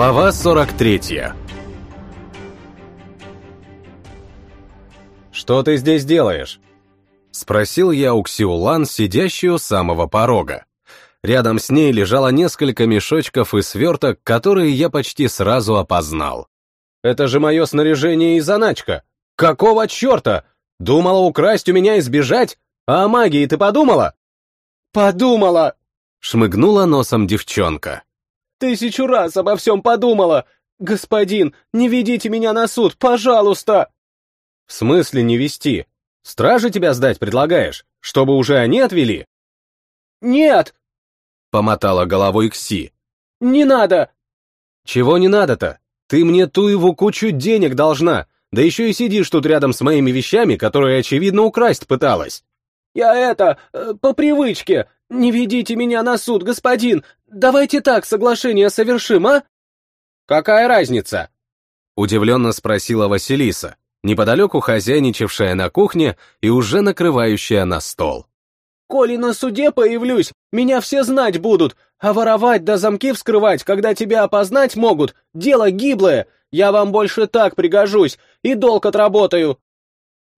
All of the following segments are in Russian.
Глава 43 «Что ты здесь делаешь?» — спросил я у Ксиулан, сидящую у самого порога. Рядом с ней лежало несколько мешочков и сверток, которые я почти сразу опознал. «Это же мое снаряжение и заначка! Какого черта? Думала украсть у меня и сбежать? А о магии ты подумала?» «Подумала!» — шмыгнула носом девчонка. «Тысячу раз обо всем подумала! Господин, не ведите меня на суд, пожалуйста!» «В смысле не вести? Стражи тебя сдать предлагаешь, чтобы уже они отвели?» «Нет!» — помотала головой Кси. «Не надо!» «Чего не надо-то? Ты мне ту его кучу денег должна, да еще и сидишь тут рядом с моими вещами, которые, очевидно, украсть пыталась». «Я это, э, по привычке. Не ведите меня на суд, господин. Давайте так соглашение совершим, а?» «Какая разница?» Удивленно спросила Василиса, неподалеку хозяйничавшая на кухне и уже накрывающая на стол. «Коли на суде появлюсь, меня все знать будут, а воровать да замки вскрывать, когда тебя опознать могут, дело гиблое. Я вам больше так пригожусь и долг отработаю».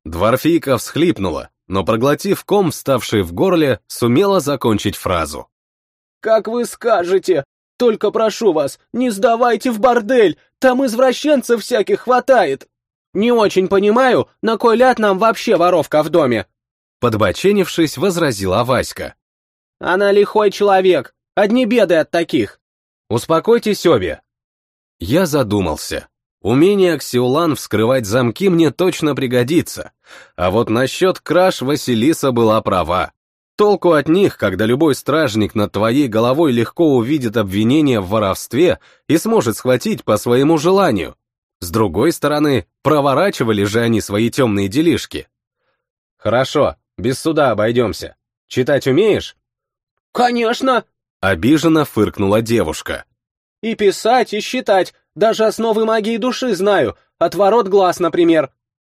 Дворфийка всхлипнула, но, проглотив ком, вставший в горле, сумела закончить фразу. «Как вы скажете! Только прошу вас, не сдавайте в бордель, там извращенцев всяких хватает!» «Не очень понимаю, на кой ляд нам вообще воровка в доме?» Подбоченившись, возразила Васька. «Она лихой человек, одни беды от таких!» «Успокойтесь обе!» Я задумался. Умение Аксиулан вскрывать замки мне точно пригодится. А вот насчет краж Василиса была права. Толку от них, когда любой стражник над твоей головой легко увидит обвинение в воровстве и сможет схватить по своему желанию. С другой стороны, проворачивали же они свои темные делишки. Хорошо, без суда обойдемся. Читать умеешь? Конечно! Обиженно фыркнула девушка. И писать, и считать, даже основы магии души знаю, отворот глаз, например.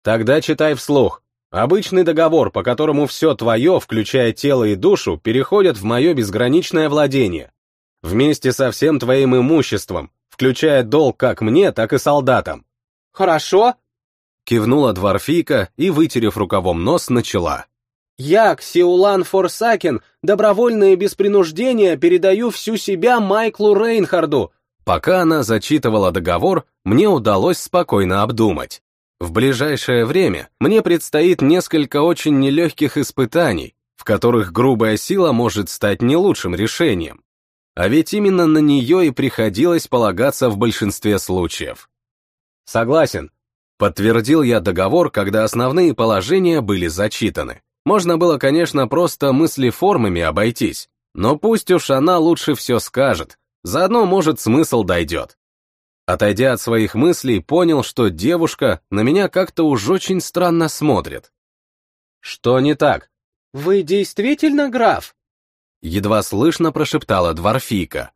Тогда читай вслух. Обычный договор, по которому все твое, включая тело и душу, переходят в мое безграничное владение. Вместе со всем твоим имуществом, включая долг как мне, так и солдатам. Хорошо? Кивнула дворфийка и, вытерев рукавом нос, начала. Я, Ксиулан Форсакен, добровольно и без принуждения передаю всю себя Майклу Рейнхарду, Пока она зачитывала договор, мне удалось спокойно обдумать. В ближайшее время мне предстоит несколько очень нелегких испытаний, в которых грубая сила может стать не лучшим решением. А ведь именно на нее и приходилось полагаться в большинстве случаев. Согласен. Подтвердил я договор, когда основные положения были зачитаны. Можно было, конечно, просто мыслеформами обойтись, но пусть уж она лучше все скажет, Заодно, может, смысл дойдет. Отойдя от своих мыслей, понял, что девушка на меня как-то уж очень странно смотрит. Что не так? Вы действительно граф? Едва слышно прошептала дворфийка.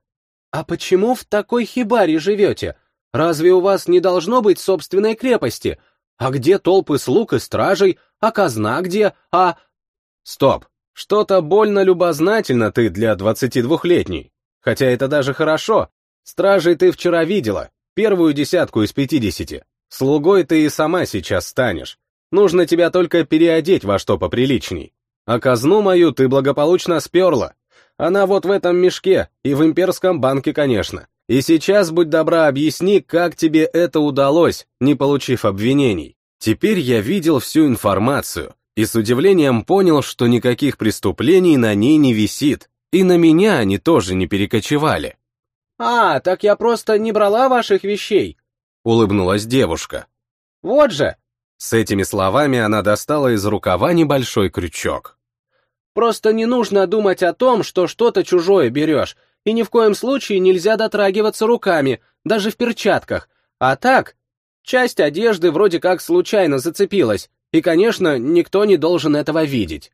А почему в такой хибаре живете? Разве у вас не должно быть собственной крепости? А где толпы слуг и стражей? А казна где? А... Стоп, что-то больно любознательно ты для двадцатидвухлетней. Хотя это даже хорошо. Стражей ты вчера видела, первую десятку из пятидесяти. Слугой ты и сама сейчас станешь. Нужно тебя только переодеть во что поприличней. А казну мою ты благополучно сперла. Она вот в этом мешке, и в имперском банке, конечно. И сейчас, будь добра, объясни, как тебе это удалось, не получив обвинений. Теперь я видел всю информацию, и с удивлением понял, что никаких преступлений на ней не висит, и на меня они тоже не перекочевали. «А, так я просто не брала ваших вещей», — улыбнулась девушка. «Вот же!» С этими словами она достала из рукава небольшой крючок. «Просто не нужно думать о том, что что-то чужое берешь, и ни в коем случае нельзя дотрагиваться руками, даже в перчатках. А так, часть одежды вроде как случайно зацепилась, и, конечно, никто не должен этого видеть.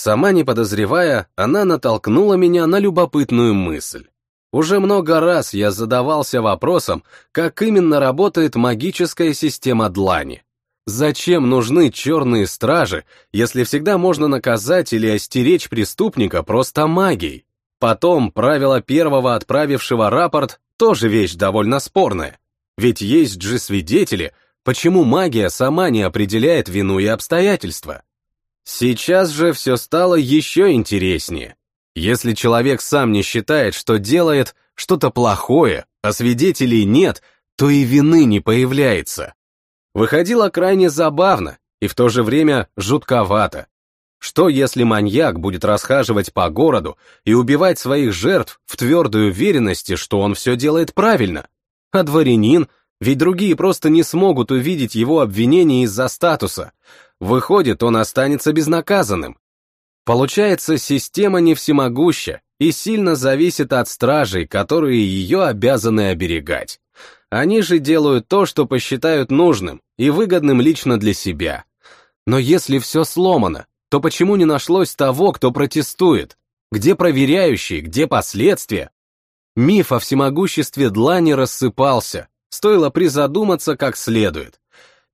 Сама не подозревая, она натолкнула меня на любопытную мысль. Уже много раз я задавался вопросом, как именно работает магическая система длани. Зачем нужны черные стражи, если всегда можно наказать или остеречь преступника просто магией? Потом правило первого отправившего рапорт тоже вещь довольно спорная. Ведь есть же свидетели, почему магия сама не определяет вину и обстоятельства. Сейчас же все стало еще интереснее. Если человек сам не считает, что делает что-то плохое, а свидетелей нет, то и вины не появляется. Выходило крайне забавно и в то же время жутковато. Что если маньяк будет расхаживать по городу и убивать своих жертв в твердой уверенности, что он все делает правильно? А дворянин, ведь другие просто не смогут увидеть его обвинение из-за статуса. Выходит, он останется безнаказанным. Получается, система не всемогуща и сильно зависит от стражей, которые ее обязаны оберегать. Они же делают то, что посчитают нужным и выгодным лично для себя. Но если все сломано, то почему не нашлось того, кто протестует? Где проверяющие, где последствия? Миф о всемогуществе Длани рассыпался, стоило призадуматься как следует.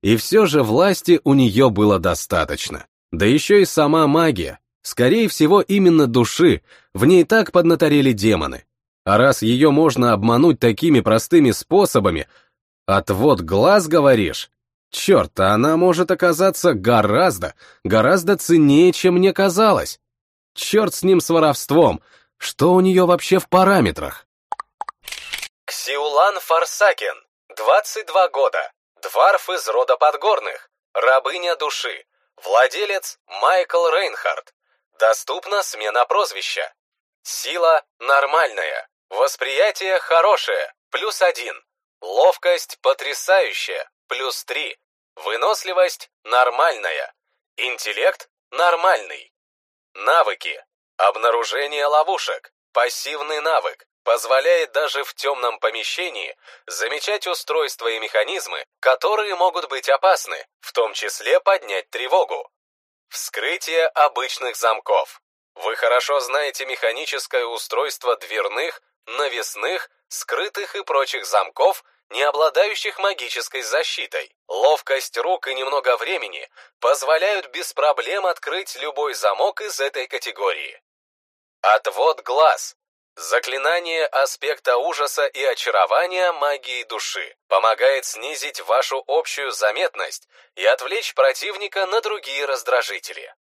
И все же власти у нее было достаточно. Да еще и сама магия, скорее всего именно души, в ней так поднаторели демоны. А раз ее можно обмануть такими простыми способами, отвод глаз, говоришь? Черт, а она может оказаться гораздо, гораздо ценнее, чем мне казалось. Черт с ним с воровством, что у нее вообще в параметрах? Ксиулан Фарсакен, 22 года, дварф из рода Подгорных, рабыня души, владелец Майкл Рейнхард. Доступна смена прозвища. Сила нормальная, Восприятие хорошее, плюс один. Ловкость потрясающая, плюс три. Выносливость нормальная. Интеллект нормальный. Навыки. Обнаружение ловушек. Пассивный навык. Позволяет даже в темном помещении замечать устройства и механизмы, которые могут быть опасны, в том числе поднять тревогу. Вскрытие обычных замков. Вы хорошо знаете механическое устройство дверных, навесных, скрытых и прочих замков, не обладающих магической защитой. Ловкость рук и немного времени позволяют без проблем открыть любой замок из этой категории. Отвод глаз. Заклинание аспекта ужаса и очарования магии души помогает снизить вашу общую заметность и отвлечь противника на другие раздражители.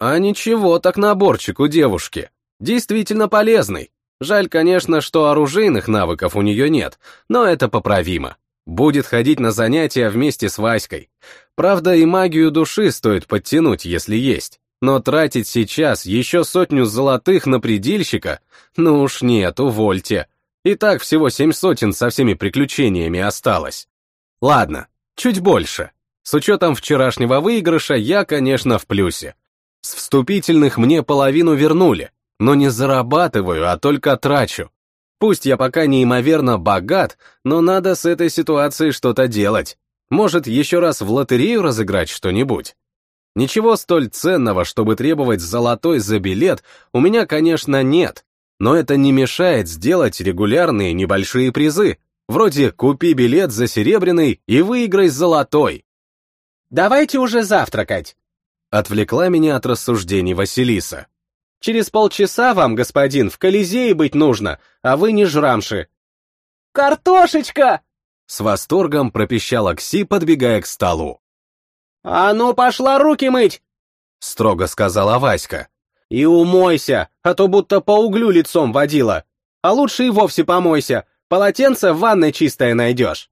А ничего так наборчик у девушки. Действительно полезный. Жаль, конечно, что оружейных навыков у нее нет, но это поправимо. Будет ходить на занятия вместе с Васькой. Правда, и магию души стоит подтянуть, если есть. Но тратить сейчас еще сотню золотых на предельщика? Ну уж нет, увольте. И так всего семь сотен со всеми приключениями осталось. Ладно, чуть больше. С учетом вчерашнего выигрыша я, конечно, в плюсе. С вступительных мне половину вернули, но не зарабатываю, а только трачу. Пусть я пока неимоверно богат, но надо с этой ситуацией что-то делать. Может, еще раз в лотерею разыграть что-нибудь? Ничего столь ценного, чтобы требовать золотой за билет, у меня, конечно, нет, но это не мешает сделать регулярные небольшие призы, вроде «купи билет за серебряный и выиграй золотой». «Давайте уже завтракать», — отвлекла меня от рассуждений Василиса. Через полчаса вам, господин, в Колизее быть нужно, а вы не жрамши. Картошечка! С восторгом пропищала Кси, подбегая к столу. «А ну, пошла руки мыть!» Строго сказала Васька. «И умойся, а то будто по углю лицом водила. А лучше и вовсе помойся, полотенце в ванной чистое найдешь».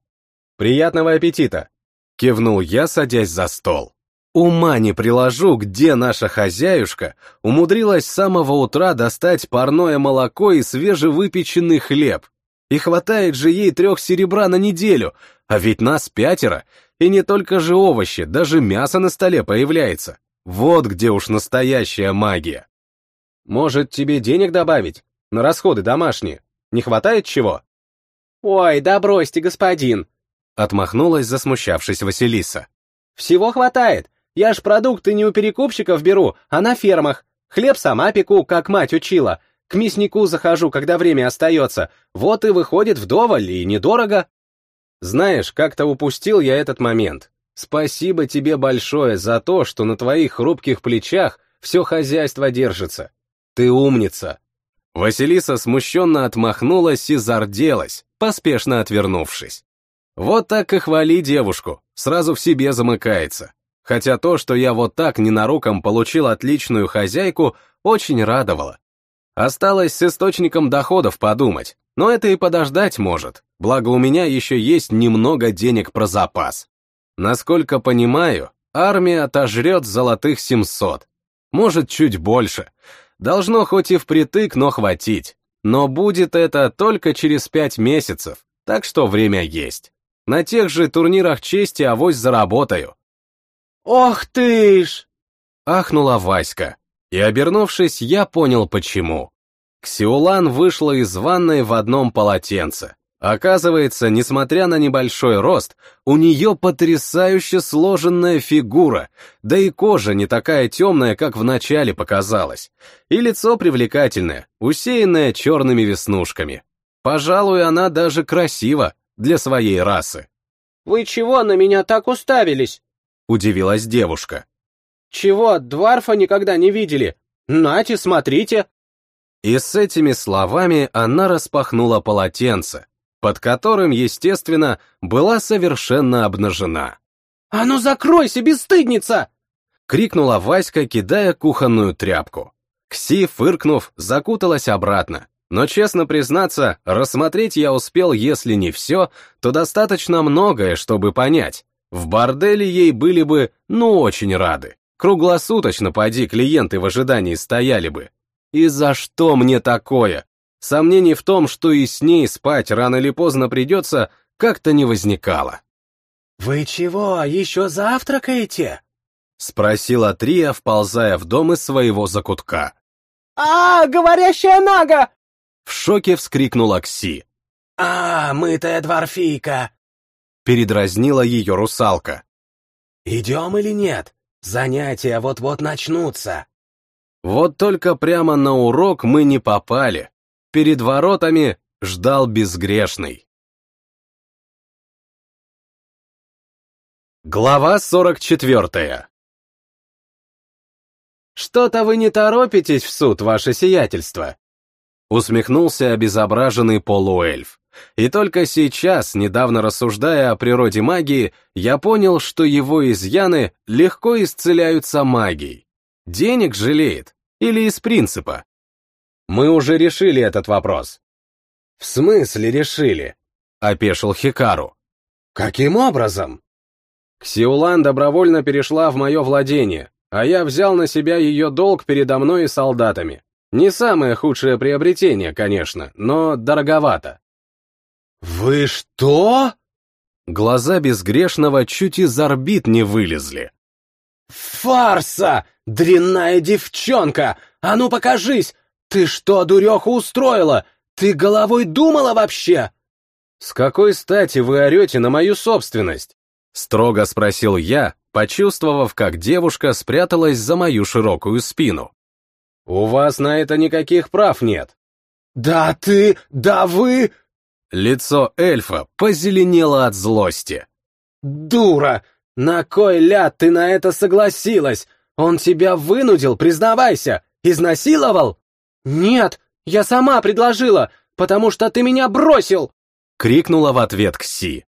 «Приятного аппетита!» Кивнул я, садясь за стол. Ума не приложу, где наша хозяюшка умудрилась с самого утра достать парное молоко и свежевыпеченный хлеб. И хватает же ей трех серебра на неделю, а ведь нас пятеро, и не только же овощи, даже мясо на столе появляется. Вот где уж настоящая магия. Может, тебе денег добавить? На расходы домашние? Не хватает чего? Ой, да бросьте, господин. Отмахнулась, засмущавшись Василиса. Всего хватает. Я ж продукты не у перекупщиков беру, а на фермах. Хлеб сама пеку, как мать учила. К мяснику захожу, когда время остается. Вот и выходит вдоволь и недорого. Знаешь, как-то упустил я этот момент. Спасибо тебе большое за то, что на твоих хрупких плечах все хозяйство держится. Ты умница. Василиса смущенно отмахнулась и зарделась, поспешно отвернувшись. Вот так и хвали девушку, сразу в себе замыкается. Хотя то, что я вот так ненароком получил отличную хозяйку, очень радовало. Осталось с источником доходов подумать, но это и подождать может, благо у меня еще есть немного денег про запас. Насколько понимаю, армия отожрет золотых 700, может чуть больше. Должно хоть и впритык, но хватить. Но будет это только через пять месяцев, так что время есть. На тех же турнирах чести авось заработаю. «Ох ты ж!» — ахнула Васька. И, обернувшись, я понял, почему. Ксиулан вышла из ванной в одном полотенце. Оказывается, несмотря на небольшой рост, у нее потрясающе сложенная фигура, да и кожа не такая темная, как вначале показалось. И лицо привлекательное, усеянное черными веснушками. Пожалуй, она даже красива для своей расы. «Вы чего на меня так уставились?» — удивилась девушка. «Чего, дварфа никогда не видели? Нате, смотрите!» И с этими словами она распахнула полотенце, под которым, естественно, была совершенно обнажена. «А ну закройся, бесстыдница!» — крикнула Васька, кидая кухонную тряпку. Кси, фыркнув, закуталась обратно. Но, честно признаться, рассмотреть я успел, если не все, то достаточно многое, чтобы понять. В борделе ей были бы, ну, очень рады. Круглосуточно, поди, клиенты в ожидании стояли бы. И за что мне такое? Сомнений в том, что и с ней спать рано или поздно придется, как-то не возникало. «Вы чего, еще завтракаете?» — спросила Трия, вползая в дом из своего закутка. «А, говорящая нага!» В шоке вскрикнула Кси. «А, мытая дворфийка!» Передразнила ее русалка. «Идем или нет? Занятия вот-вот начнутся». Вот только прямо на урок мы не попали. Перед воротами ждал безгрешный. Глава 44 «Что-то вы не торопитесь в суд, ваше сиятельство», усмехнулся обезображенный полуэльф. И только сейчас, недавно рассуждая о природе магии, я понял, что его изъяны легко исцеляются магией. Денег жалеет? Или из принципа? Мы уже решили этот вопрос. В смысле решили? Опешил Хикару. Каким образом? Ксиулан добровольно перешла в мое владение, а я взял на себя ее долг передо мной и солдатами. Не самое худшее приобретение, конечно, но дороговато. «Вы что?» Глаза безгрешного чуть из орбит не вылезли. «Фарса! Дрянная девчонка! А ну покажись! Ты что, дуреху устроила? Ты головой думала вообще?» «С какой стати вы орете на мою собственность?» Строго спросил я, почувствовав, как девушка спряталась за мою широкую спину. «У вас на это никаких прав нет». «Да ты, да вы...» Лицо эльфа позеленело от злости. «Дура! На кой ляд ты на это согласилась? Он тебя вынудил, признавайся! Изнасиловал?» «Нет, я сама предложила, потому что ты меня бросил!» Крикнула в ответ Кси.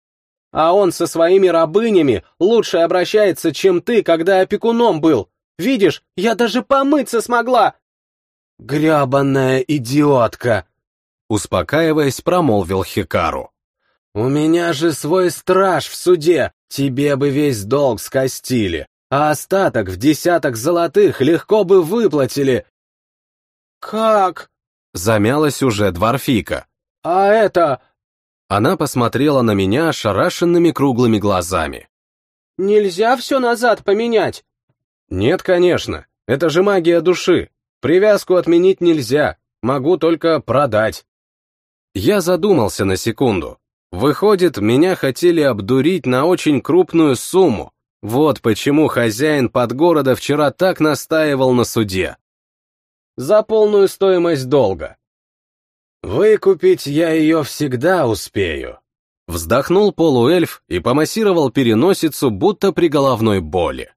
«А он со своими рабынями лучше обращается, чем ты, когда опекуном был. Видишь, я даже помыться смогла!» «Грябанная идиотка!» Успокаиваясь, промолвил Хикару. «У меня же свой страж в суде, тебе бы весь долг скостили, а остаток в десяток золотых легко бы выплатили». «Как?» — замялась уже дворфика. «А это...» Она посмотрела на меня ошарашенными круглыми глазами. «Нельзя все назад поменять?» «Нет, конечно, это же магия души. Привязку отменить нельзя, могу только продать». Я задумался на секунду. Выходит, меня хотели обдурить на очень крупную сумму. Вот почему хозяин подгорода вчера так настаивал на суде. За полную стоимость долга. Выкупить я ее всегда успею. Вздохнул полуэльф и помассировал переносицу, будто при головной боли.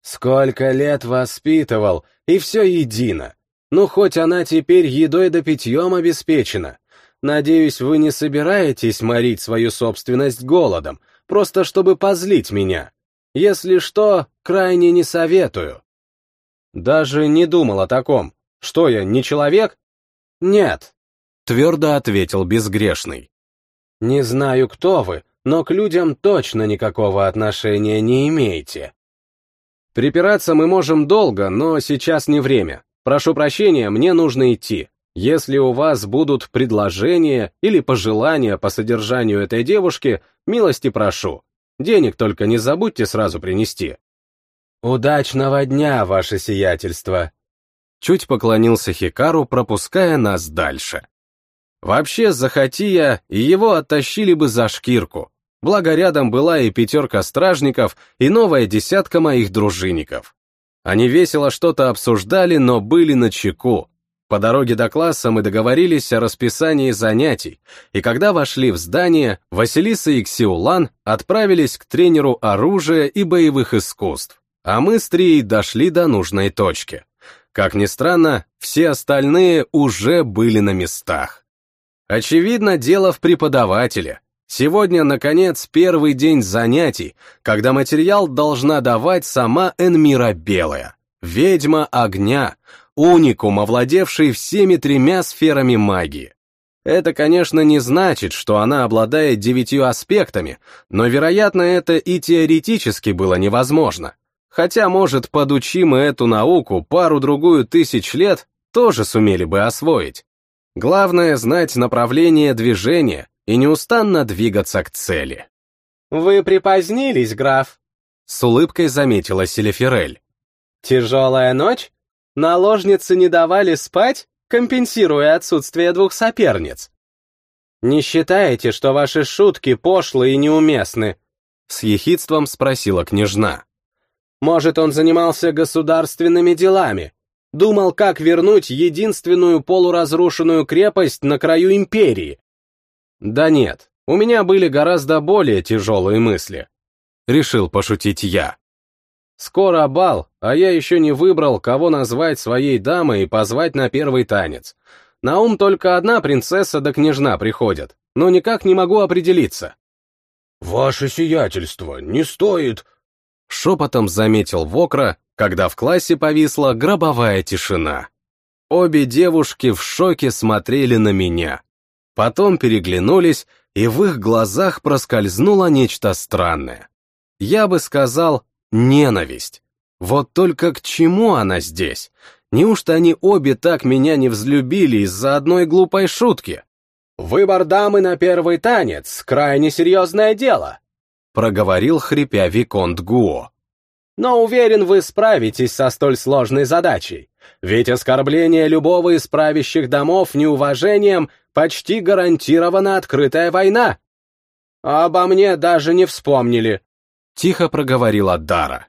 Сколько лет воспитывал, и все едино. Ну, хоть она теперь едой да питьем обеспечена. Надеюсь, вы не собираетесь морить свою собственность голодом, просто чтобы позлить меня. Если что, крайне не советую. Даже не думал о таком. Что я, не человек? Нет, твердо ответил безгрешный. Не знаю, кто вы, но к людям точно никакого отношения не имеете. Припираться мы можем долго, но сейчас не время. Прошу прощения, мне нужно идти. Если у вас будут предложения или пожелания по содержанию этой девушки, милости прошу. Денег только не забудьте сразу принести. Удачного дня, ваше сиятельство. Чуть поклонился Хикару, пропуская нас дальше. Вообще, захоти я, и его оттащили бы за шкирку. Благо рядом была и пятерка стражников, и новая десятка моих дружинников. Они весело что-то обсуждали, но были на чеку. По дороге до класса мы договорились о расписании занятий, и когда вошли в здание, Василиса и Ксиулан отправились к тренеру оружия и боевых искусств, а мы с Трией дошли до нужной точки. Как ни странно, все остальные уже были на местах. Очевидно, дело в преподавателе. Сегодня, наконец, первый день занятий, когда материал должна давать сама Энмира Белая, ведьма огня, уникум, овладевший всеми тремя сферами магии. Это, конечно, не значит, что она обладает девятью аспектами, но, вероятно, это и теоретически было невозможно. Хотя, может, подучи мы эту науку пару-другую тысяч лет, тоже сумели бы освоить. Главное — знать направление движения, и неустанно двигаться к цели. «Вы припозднились, граф», — с улыбкой заметила Селефирель. «Тяжелая ночь? Наложницы не давали спать, компенсируя отсутствие двух соперниц. Не считаете, что ваши шутки пошлые и неуместны?» С ехидством спросила княжна. «Может, он занимался государственными делами, думал, как вернуть единственную полуразрушенную крепость на краю империи, да нет, у меня были гораздо более тяжелые мысли. Решил пошутить я. Скоро бал, а я еще не выбрал, кого назвать своей дамой и позвать на первый танец. На ум только одна принцесса да княжна приходят, но никак не могу определиться. «Ваше сиятельство, не стоит...» Шепотом заметил Вокра, когда в классе повисла гробовая тишина. Обе девушки в шоке смотрели на меня. Потом переглянулись, и в их глазах проскользнуло нечто странное. Я бы сказал, ненависть. Вот только к чему она здесь? Неужто они обе так меня не взлюбили из-за одной глупой шутки? «Выбор дамы на первый танец — крайне серьезное дело», — проговорил хрипя Виконт Гуо. «Но уверен, вы справитесь со столь сложной задачей. Ведь оскорбление любого из правящих домов неуважением почти гарантирована открытая война. Обо мне даже не вспомнили. Тихо проговорила Дара.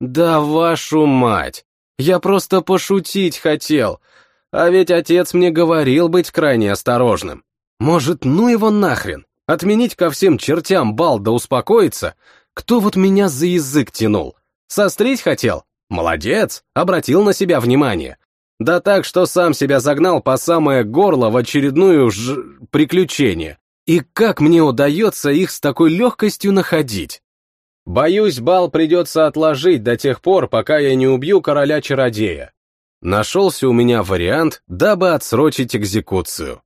Да вашу мать! Я просто пошутить хотел. А ведь отец мне говорил быть крайне осторожным. Может, ну его нахрен? Отменить ко всем чертям бал да успокоиться? Кто вот меня за язык тянул? Сострить хотел? Молодец, обратил на себя внимание. Да так, что сам себя загнал по самое горло в очередную ж... приключение. И как мне удается их с такой легкостью находить? Боюсь, бал придется отложить до тех пор, пока я не убью короля-чародея. Нашелся у меня вариант, дабы отсрочить экзекуцию.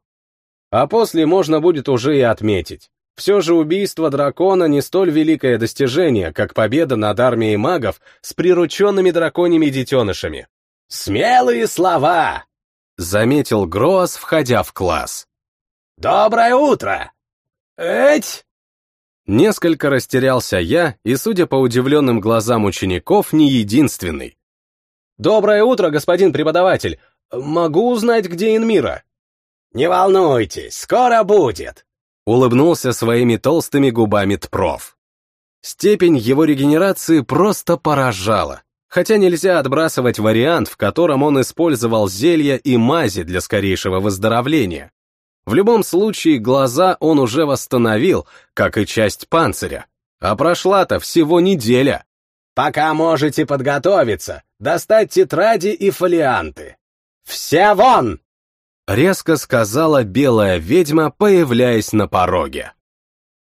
А после можно будет уже и отметить. Все же убийство дракона не столь великое достижение, как победа над армией магов с прирученными драконьими детенышами. «Смелые слова!» — заметил Гроас, входя в класс. «Доброе утро!» «Эть!» Несколько растерялся я, и, судя по удивленным глазам учеников, не единственный. «Доброе утро, господин преподаватель! Могу узнать, где Инмира?» «Не волнуйтесь, скоро будет!» Улыбнулся своими толстыми губами Тпров. Степень его регенерации просто поражала хотя нельзя отбрасывать вариант, в котором он использовал зелья и мази для скорейшего выздоровления. В любом случае, глаза он уже восстановил, как и часть панциря. А прошла-то всего неделя. «Пока можете подготовиться, достать тетради и фолианты». Все вон!» Резко сказала белая ведьма, появляясь на пороге.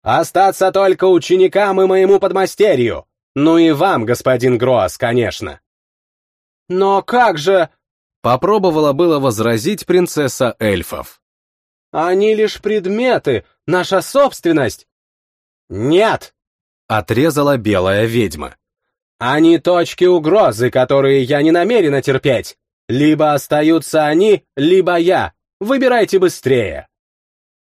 «Остаться только ученикам и моему подмастерью! Ну и вам, господин Гроас, конечно!» «Но как же...» Попробовала было возразить принцесса эльфов. «Они лишь предметы, наша собственность!» «Нет!» — отрезала белая ведьма. «Они точки угрозы, которые я не намерена терпеть. Либо остаются они, либо я. Выбирайте быстрее!»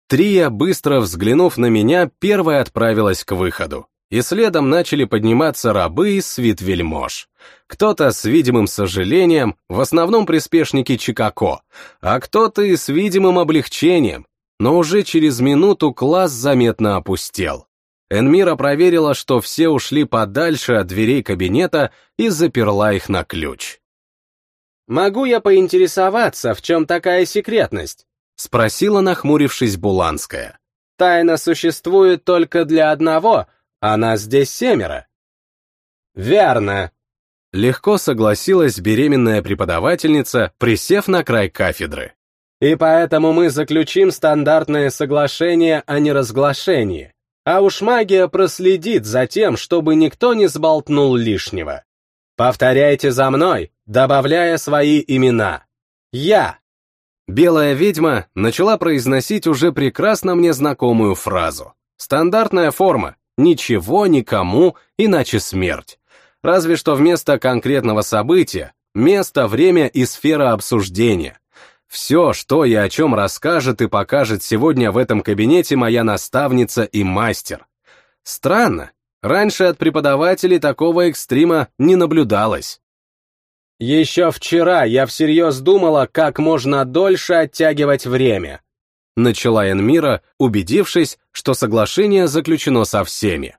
Трия, быстро взглянув на меня, первая отправилась к выходу и следом начали подниматься рабы из свит вельмож. Кто-то с видимым сожалением, в основном приспешники Чикако, а кто-то и с видимым облегчением, но уже через минуту класс заметно опустел. Энмира проверила, что все ушли подальше от дверей кабинета и заперла их на ключ. «Могу я поинтересоваться, в чем такая секретность?» — спросила, нахмурившись Буланская. «Тайна существует только для одного, а нас здесь семеро». «Верно», — легко согласилась беременная преподавательница, присев на край кафедры. «И поэтому мы заключим стандартное соглашение о неразглашении, а уж магия проследит за тем, чтобы никто не сболтнул лишнего. Повторяйте за мной, добавляя свои имена. Я». Белая ведьма начала произносить уже прекрасно мне знакомую фразу. Стандартная форма, Ничего никому, иначе смерть. Разве что вместо конкретного события, место, время и сфера обсуждения. Все, что и о чем расскажет и покажет сегодня в этом кабинете моя наставница и мастер. Странно, раньше от преподавателей такого экстрима не наблюдалось. Еще вчера я всерьез думала, как можно дольше оттягивать время, начала Энмира, убедившись, что соглашение заключено со всеми.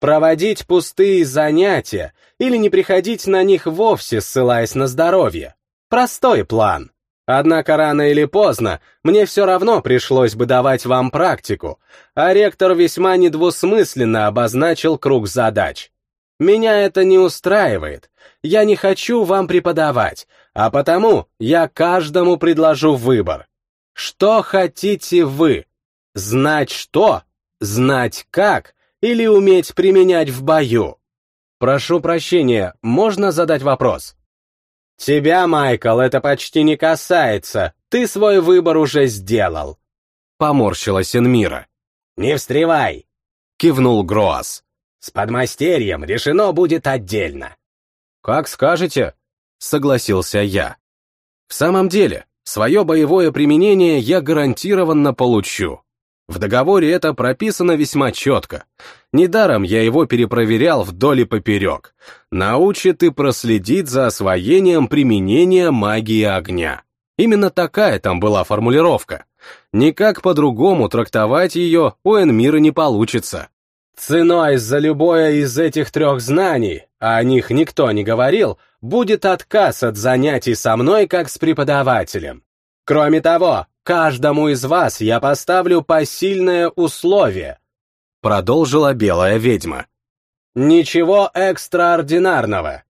Проводить пустые занятия или не приходить на них вовсе, ссылаясь на здоровье. Простой план. Однако рано или поздно мне все равно пришлось бы давать вам практику, а ректор весьма недвусмысленно обозначил круг задач. Меня это не устраивает. Я не хочу вам преподавать, а потому я каждому предложу выбор. Что хотите вы? Знать что? Знать как? Или уметь применять в бою? Прошу прощения, можно задать вопрос? Тебя, Майкл, это почти не касается. Ты свой выбор уже сделал. Поморщилась Энмира. Не встревай. Кивнул Гроас. С подмастерьем решено будет отдельно. Как скажете, согласился я. В самом деле, Свое боевое применение я гарантированно получу. В договоре это прописано весьма четко. Недаром я его перепроверял вдоль и поперек. Научит и проследит за освоением применения магии огня. Именно такая там была формулировка. Никак по-другому трактовать ее у Энмира не получится. Ценой за любое из этих трех знаний, а о них никто не говорил, будет отказ от занятий со мной как с преподавателем. Кроме того, каждому из вас я поставлю посильное условие. Продолжила белая ведьма. Ничего экстраординарного.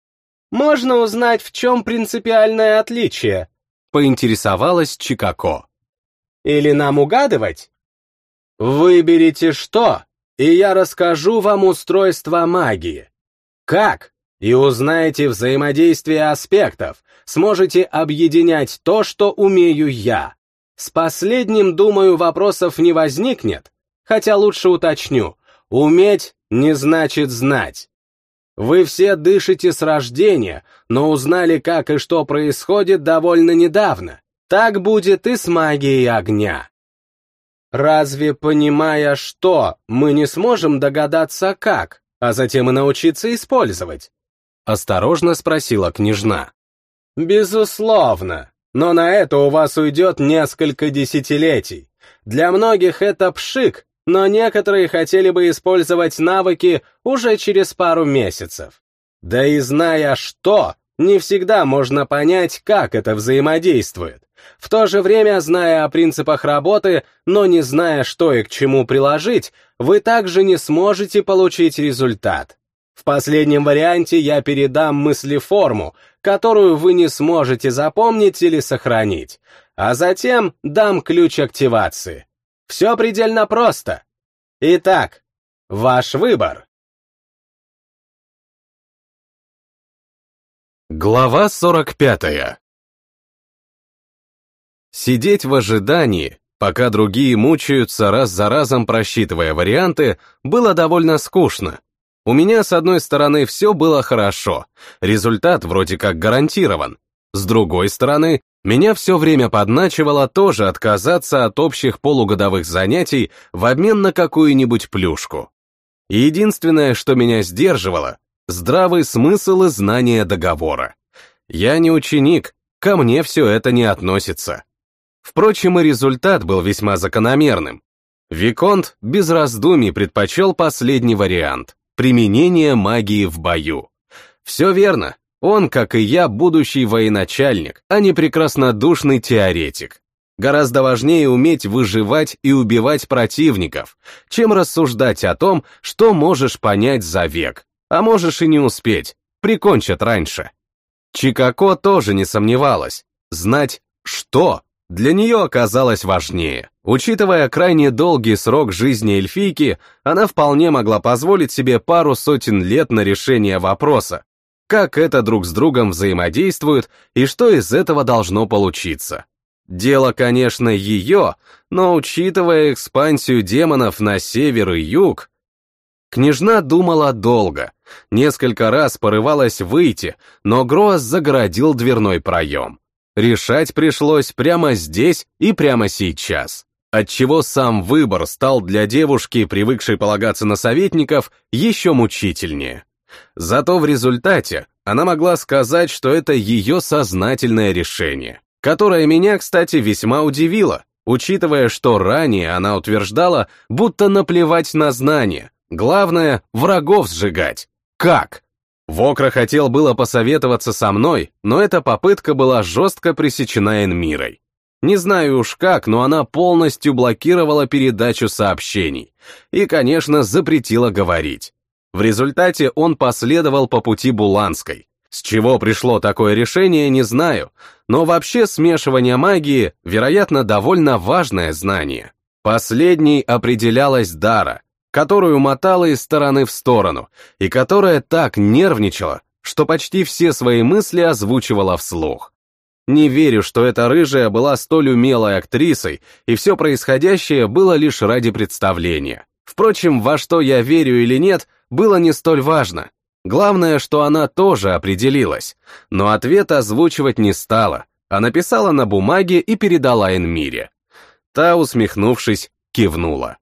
Можно узнать, в чем принципиальное отличие? Поинтересовалась Чикако. Или нам угадывать? Выберите что, и я расскажу вам устройство магии. Как? И узнаете взаимодействие аспектов, сможете объединять то, что умею я. С последним, думаю, вопросов не возникнет, хотя лучше уточню. Уметь не значит знать. Вы все дышите с рождения, но узнали, как и что происходит довольно недавно. Так будет и с магией огня. Разве, понимая что, мы не сможем догадаться как, а затем и научиться использовать? Осторожно спросила княжна. Безусловно, но на это у вас уйдет несколько десятилетий. Для многих это пшик, но некоторые хотели бы использовать навыки уже через пару месяцев. Да и зная что, не всегда можно понять, как это взаимодействует. В то же время, зная о принципах работы, но не зная, что и к чему приложить, вы также не сможете получить результат. В последнем варианте я передам мыслеформу, которую вы не сможете запомнить или сохранить, а затем дам ключ активации. Все предельно просто. Итак, ваш выбор. Глава 45 Сидеть в ожидании, пока другие мучаются раз за разом просчитывая варианты, было довольно скучно. У меня, с одной стороны, все было хорошо, результат вроде как гарантирован. С другой стороны, меня все время подначивало тоже отказаться от общих полугодовых занятий в обмен на какую-нибудь плюшку. единственное, что меня сдерживало, здравый смысл и знание договора. Я не ученик, ко мне все это не относится. Впрочем, и результат был весьма закономерным. Виконт без раздумий предпочел последний вариант — применение магии в бою. Все верно, он, как и я, будущий военачальник, а не прекраснодушный теоретик. Гораздо важнее уметь выживать и убивать противников, чем рассуждать о том, что можешь понять за век, а можешь и не успеть, прикончат раньше. Чикако тоже не сомневалась. Знать, что для нее оказалось важнее. Учитывая крайне долгий срок жизни эльфийки, она вполне могла позволить себе пару сотен лет на решение вопроса, как это друг с другом взаимодействует и что из этого должно получиться. Дело, конечно, ее, но учитывая экспансию демонов на север и юг, Княжна думала долго, несколько раз порывалась выйти, но Гроас загородил дверной проем. Решать пришлось прямо здесь и прямо сейчас. Отчего сам выбор стал для девушки, привыкшей полагаться на советников, еще мучительнее. Зато в результате она могла сказать, что это ее сознательное решение, которое меня, кстати, весьма удивило, учитывая, что ранее она утверждала, будто наплевать на знания, главное — врагов сжигать. Как? Вокра хотел было посоветоваться со мной, но эта попытка была жестко пресечена Энмирой. Не знаю уж как, но она полностью блокировала передачу сообщений и, конечно, запретила говорить. В результате он последовал по пути Буланской. С чего пришло такое решение, не знаю, но вообще смешивание магии, вероятно, довольно важное знание. Последней определялась Дара, которую мотала из стороны в сторону, и которая так нервничала, что почти все свои мысли озвучивала вслух. Не верю, что эта рыжая была столь умелой актрисой, и все происходящее было лишь ради представления. Впрочем, во что я верю или нет, было не столь важно. Главное, что она тоже определилась, но ответ озвучивать не стала, а написала на бумаге и передала Энмире. Та, усмехнувшись, кивнула.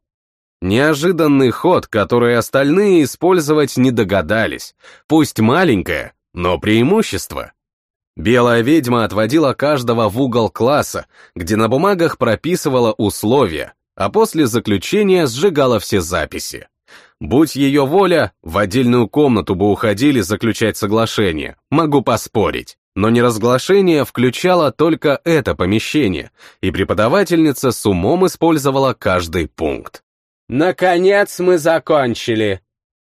Неожиданный ход, который остальные использовать не догадались. Пусть маленькое, но преимущество. Белая ведьма отводила каждого в угол класса, где на бумагах прописывала условия, а после заключения сжигала все записи. Будь ее воля, в отдельную комнату бы уходили заключать соглашение, могу поспорить. Но неразглашение включало только это помещение, и преподавательница с умом использовала каждый пункт. «Наконец мы закончили!»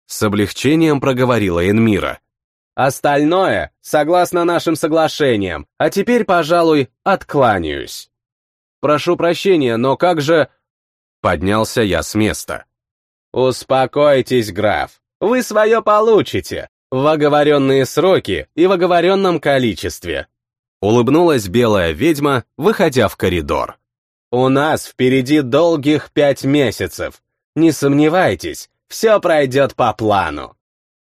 С облегчением проговорила Энмира. «Остальное, согласно нашим соглашениям, а теперь, пожалуй, откланяюсь». «Прошу прощения, но как же...» Поднялся я с места. «Успокойтесь, граф, вы свое получите, в оговоренные сроки и в оговоренном количестве», улыбнулась белая ведьма, выходя в коридор. «У нас впереди долгих пять месяцев, не сомневайтесь, все пройдет по плану.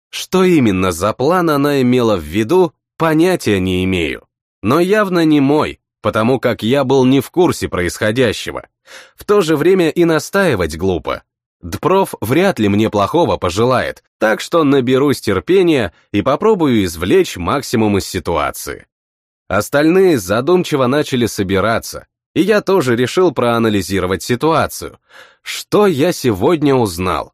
Что именно за план она имела в виду, понятия не имею. Но явно не мой, потому как я был не в курсе происходящего. В то же время и настаивать глупо. Дпроф вряд ли мне плохого пожелает, так что наберусь терпения и попробую извлечь максимум из ситуации. Остальные задумчиво начали собираться, и я тоже решил проанализировать ситуацию. Что я сегодня узнал?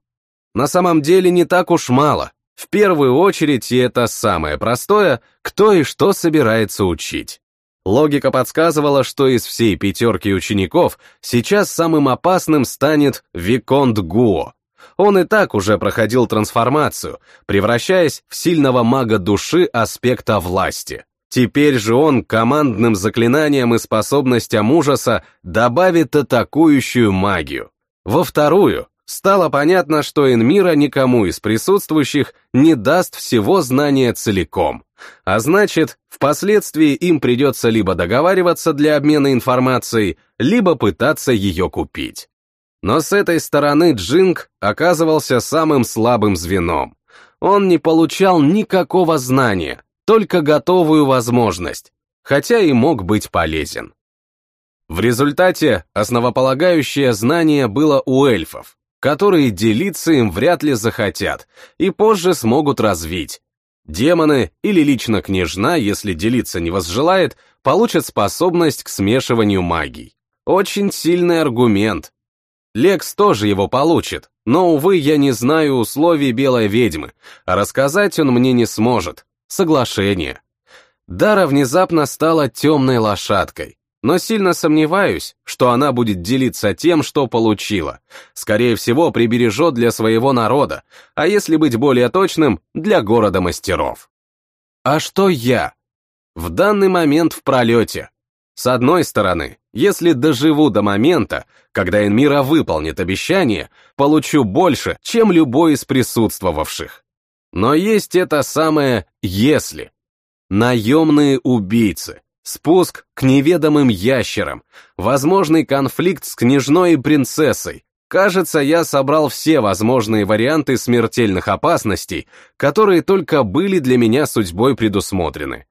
На самом деле не так уж мало. В первую очередь, и это самое простое, кто и что собирается учить. Логика подсказывала, что из всей пятерки учеников сейчас самым опасным станет Виконт Гуо. Он и так уже проходил трансформацию, превращаясь в сильного мага души аспекта власти. Теперь же он командным заклинанием и способностям ужаса добавит атакующую магию. Во вторую стало понятно, что Энмира никому из присутствующих не даст всего знания целиком. А значит, впоследствии им придется либо договариваться для обмена информацией, либо пытаться ее купить. Но с этой стороны Джинг оказывался самым слабым звеном. Он не получал никакого знания, только готовую возможность, хотя и мог быть полезен. В результате основополагающее знание было у эльфов, которые делиться им вряд ли захотят и позже смогут развить. Демоны или лично княжна, если делиться не возжелает, получат способность к смешиванию магий. Очень сильный аргумент, Лекс тоже его получит, но, увы, я не знаю условий белой ведьмы, а рассказать он мне не сможет. Соглашение. Дара внезапно стала темной лошадкой, но сильно сомневаюсь, что она будет делиться тем, что получила. Скорее всего, прибережет для своего народа, а если быть более точным, для города мастеров. А что я? В данный момент в пролете. С одной стороны, если доживу до момента, когда Энмира выполнит обещание, получу больше, чем любой из присутствовавших. Но есть это самое «если». Наемные убийцы, спуск к неведомым ящерам, возможный конфликт с княжной и принцессой. Кажется, я собрал все возможные варианты смертельных опасностей, которые только были для меня судьбой предусмотрены.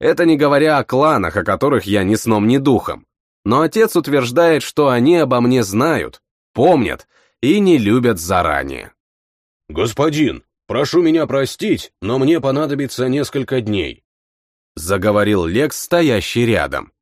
Это не говоря о кланах, о которых я ни сном, ни духом. Но отец утверждает, что они обо мне знают, помнят и не любят заранее. «Господин, прошу меня простить, но мне понадобится несколько дней», заговорил Лекс, стоящий рядом.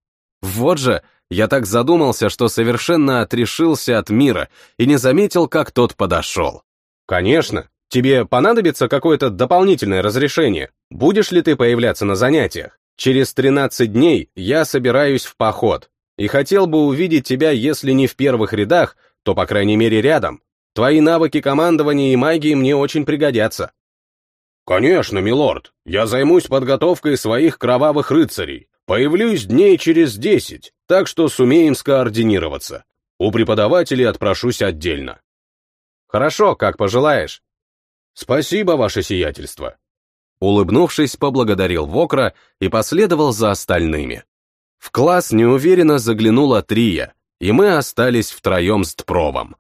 Вот же, я так задумался, что совершенно отрешился от мира и не заметил, как тот подошел. «Конечно, тебе понадобится какое-то дополнительное разрешение. Будешь ли ты появляться на занятиях? Через 13 дней я собираюсь в поход, и хотел бы увидеть тебя, если не в первых рядах, то, по крайней мере, рядом. Твои навыки командования и магии мне очень пригодятся. Конечно, милорд, я займусь подготовкой своих кровавых рыцарей. Появлюсь дней через десять, так что сумеем скоординироваться. У преподавателей отпрошусь отдельно. Хорошо, как пожелаешь. Спасибо, ваше сиятельство. Улыбнувшись, поблагодарил Вокра и последовал за остальными. В класс неуверенно заглянула Трия, и мы остались втроем с Тпровом.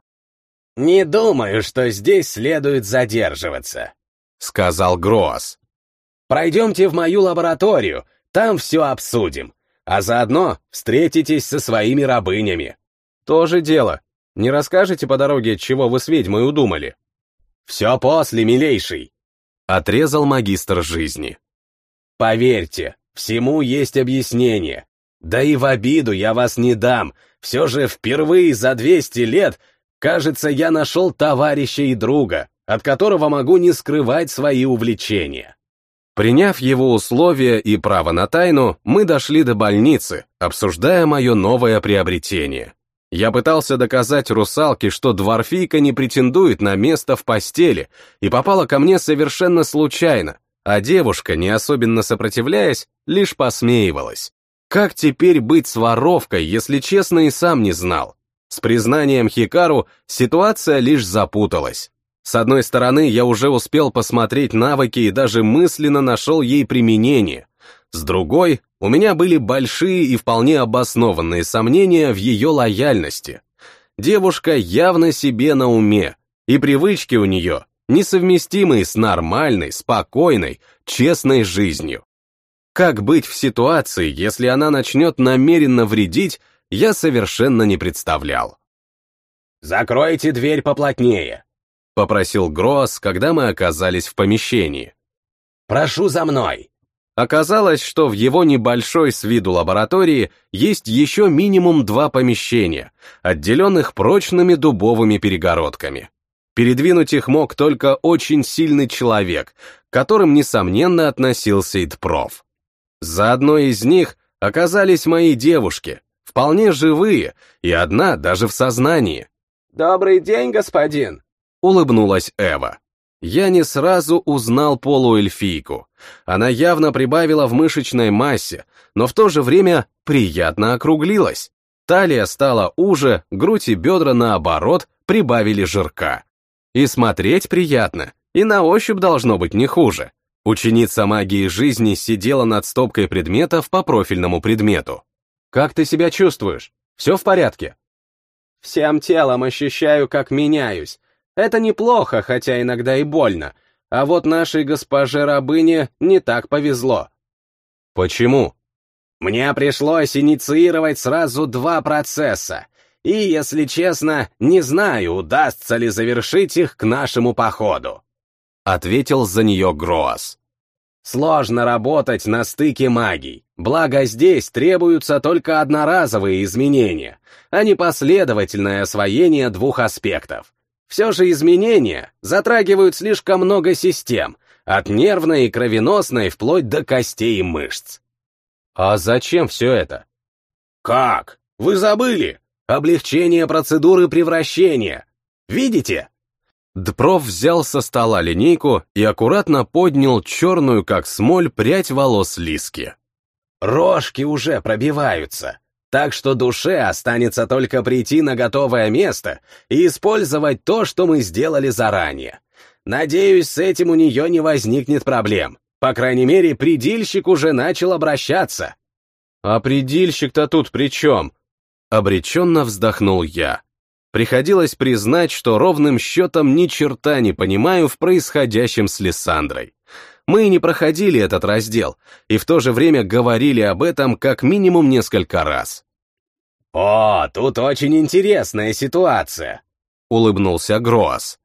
«Не думаю, что здесь следует задерживаться», — сказал Гроас. «Пройдемте в мою лабораторию, там все обсудим, а заодно встретитесь со своими рабынями». «То же дело. Не расскажете по дороге, чего вы с ведьмой удумали?» «Все после, милейший», — отрезал магистр жизни. «Поверьте, всему есть объяснение. Да и в обиду я вас не дам. Все же впервые за 200 лет, кажется, я нашел товарища и друга, от которого могу не скрывать свои увлечения. Приняв его условия и право на тайну, мы дошли до больницы, обсуждая мое новое приобретение. Я пытался доказать русалке, что дворфийка не претендует на место в постели и попала ко мне совершенно случайно, а девушка, не особенно сопротивляясь, лишь посмеивалась. Как теперь быть с воровкой, если честно и сам не знал? С признанием Хикару ситуация лишь запуталась. С одной стороны, я уже успел посмотреть навыки и даже мысленно нашел ей применение. С другой, у меня были большие и вполне обоснованные сомнения в ее лояльности. Девушка явно себе на уме, и привычки у нее несовместимые с нормальной, спокойной, честной жизнью. Как быть в ситуации, если она начнет намеренно вредить, я совершенно не представлял. «Закройте дверь поплотнее», — попросил Гроас, когда мы оказались в помещении. «Прошу за мной». Оказалось, что в его небольшой с виду лаборатории есть еще минимум два помещения, отделенных прочными дубовыми перегородками. Передвинуть их мог только очень сильный человек, к которым, несомненно, относился Идпров. За одной из них оказались мои девушки, вполне живые, и одна даже в сознании. «Добрый день, господин!» Улыбнулась Эва. Я не сразу узнал полуэльфийку. Она явно прибавила в мышечной массе, но в то же время приятно округлилась. Талия стала уже, грудь и бедра, наоборот, прибавили жирка. И смотреть приятно, и на ощупь должно быть не хуже. Ученица магии жизни сидела над стопкой предметов по профильному предмету. «Как ты себя чувствуешь? Все в порядке?» «Всем телом ощущаю, как меняюсь. Это неплохо, хотя иногда и больно. А вот нашей госпоже-рабыне не так повезло». «Почему?» «Мне пришлось инициировать сразу два процесса. И, если честно, не знаю, удастся ли завершить их к нашему походу ответил за нее Гроас. Сложно работать на стыке магий, благо здесь требуются только одноразовые изменения, а не последовательное освоение двух аспектов. Все же изменения затрагивают слишком много систем, от нервной и кровеносной вплоть до костей и мышц. А зачем все это? Как? Вы забыли? Облегчение процедуры превращения. Видите? Дпров взял со стола линейку и аккуратно поднял черную, как смоль, прядь волос Лиски. «Рожки уже пробиваются, так что душе останется только прийти на готовое место и использовать то, что мы сделали заранее. Надеюсь, с этим у нее не возникнет проблем. По крайней мере, предильщик уже начал обращаться». «А предильщик-то тут при чем?» Обреченно вздохнул я. Приходилось признать, что ровным счетом ни черта не понимаю в происходящем с Лиссандрой. Мы не проходили этот раздел, и в то же время говорили об этом как минимум несколько раз. «О, тут очень интересная ситуация», — улыбнулся Гроас.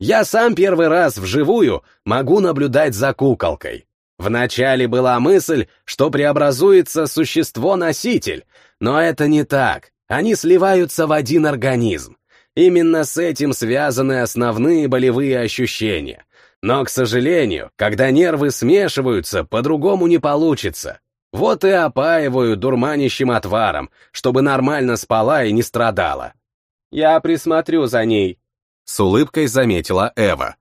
«Я сам первый раз вживую могу наблюдать за куколкой. Вначале была мысль, что преобразуется существо-носитель, но это не так они сливаются в один организм. Именно с этим связаны основные болевые ощущения. Но, к сожалению, когда нервы смешиваются, по-другому не получится. Вот и опаиваю дурманящим отваром, чтобы нормально спала и не страдала. Я присмотрю за ней. С улыбкой заметила Эва.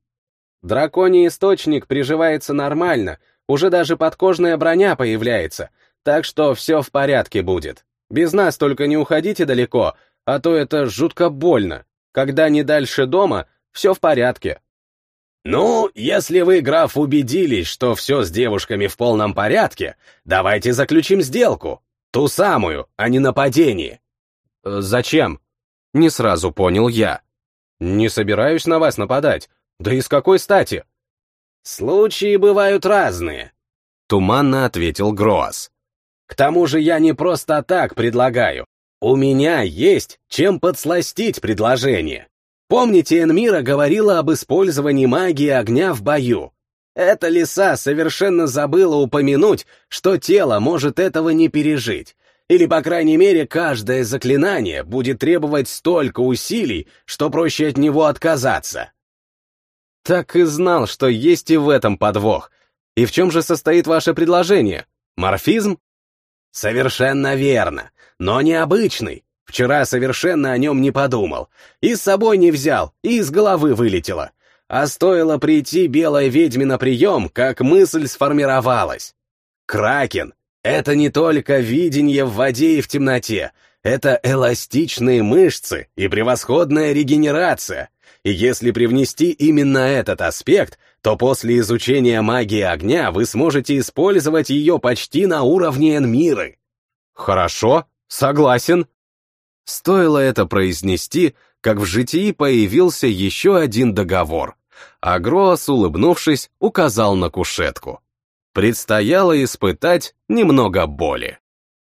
Драконий источник приживается нормально, уже даже подкожная броня появляется, так что все в порядке будет. Без нас только не уходите далеко, а то это жутко больно. Когда не дальше дома, все в порядке. Ну, если вы, граф, убедились, что все с девушками в полном порядке, давайте заключим сделку. Ту самую, а не нападение. Э, зачем? Не сразу понял я. Не собираюсь на вас нападать. Да и с какой стати? Случаи бывают разные. Туманно ответил Гроас. К тому же я не просто так предлагаю. У меня есть чем подсластить предложение. Помните, Энмира говорила об использовании магии огня в бою? Эта лиса совершенно забыла упомянуть, что тело может этого не пережить. Или, по крайней мере, каждое заклинание будет требовать столько усилий, что проще от него отказаться. Так и знал, что есть и в этом подвох. И в чем же состоит ваше предложение? Морфизм? Совершенно верно, но необычный. Вчера совершенно о нем не подумал. И с собой не взял, и из головы вылетело. А стоило прийти белой ведьме на прием, как мысль сформировалась. Кракен — это не только видение в воде и в темноте, это эластичные мышцы и превосходная регенерация. И если привнести именно этот аспект, то после изучения магии огня вы сможете использовать ее почти на уровне Энмиры. Хорошо, согласен. Стоило это произнести, как в житии появился еще один договор. А Гроас, улыбнувшись, указал на кушетку. Предстояло испытать немного боли.